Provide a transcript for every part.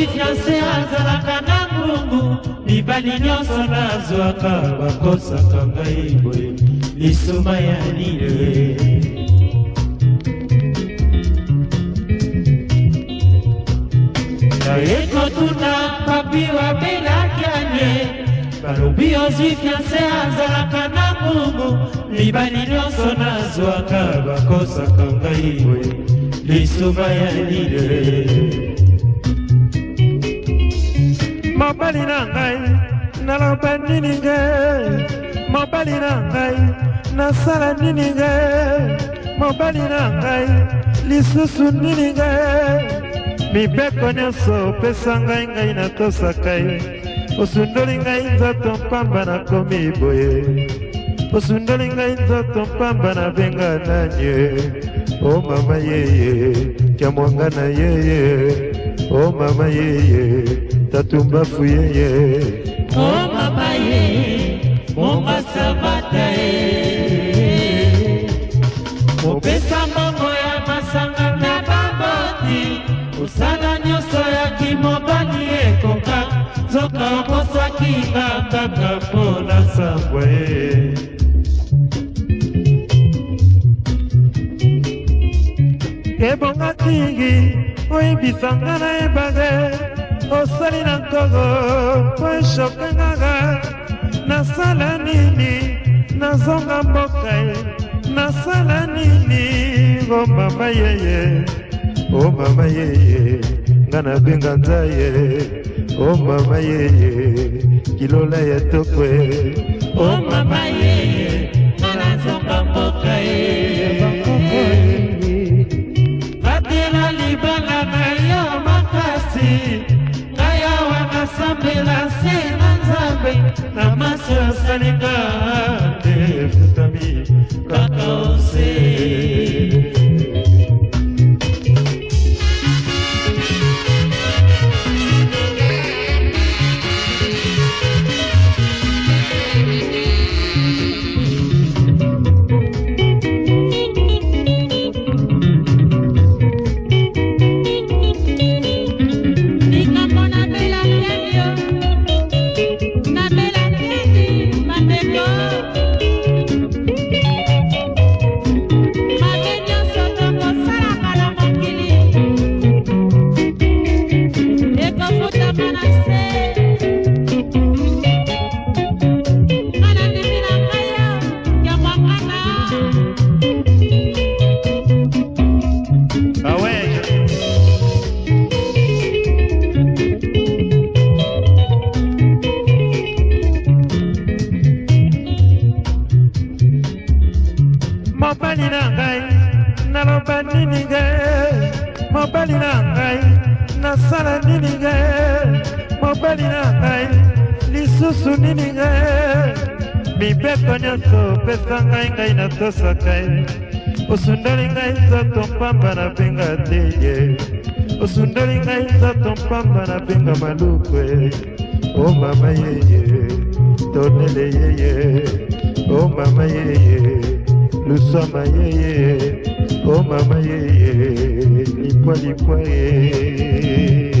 soki fiance azalaka na ngungu mibali nyonso nazwaka bakosaka ngai boye lisuma ya nile naye kotuna papi wabelaki anie balobi ozwi fiance azalaka na ngungu mibali nyonso nazwaka bakosaka ngai boye lisuma ya nile mobali na ngai naloba nini nge mobali na ngai nasala nini nge mobali na ngai lisusu nini nge mibeko nyonso opesa ngai ngai natosaka ye osundoli ngai nzoto mpamba nakomi boye osundoli ngai nzoto mpamba nabenga nanye o oh mama yeye tyamwanga na yeye o oh mama yeye tatumbafu yeye omama ye momasabata oh, ye opesa mbongo ya masanga na baboti osala nyonso ya kimobali ekoka nzoka oboswaki nga kaka mpona sangwa ye ebonga tingi oyebisanga na ebale osali na nkongo mpo eshokangaka nasala nini nazonga mboka ye nasala nini o mama yeye o mama yeye nga nabenga nzaye o mama yeye kilola ya tokwe o mama yeye nga nazonga mboka ye masela se na nzambe na maso ya salinga mobali na ngai naloba nini nge mobali na ngai nasala nini nge mobali na ngai lisusu nini nge mibeko nyonso opesa ngai ngai natosaka ye osundoli ngai nzoto mpamba nabenga te ye osundoli ngai nzoto mpamba nabenga malukwe o oh mama yeye tonele yeye o oh mama yeye lusama yeye o oh, mama yeye lipwa lipwa yeye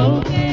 okay.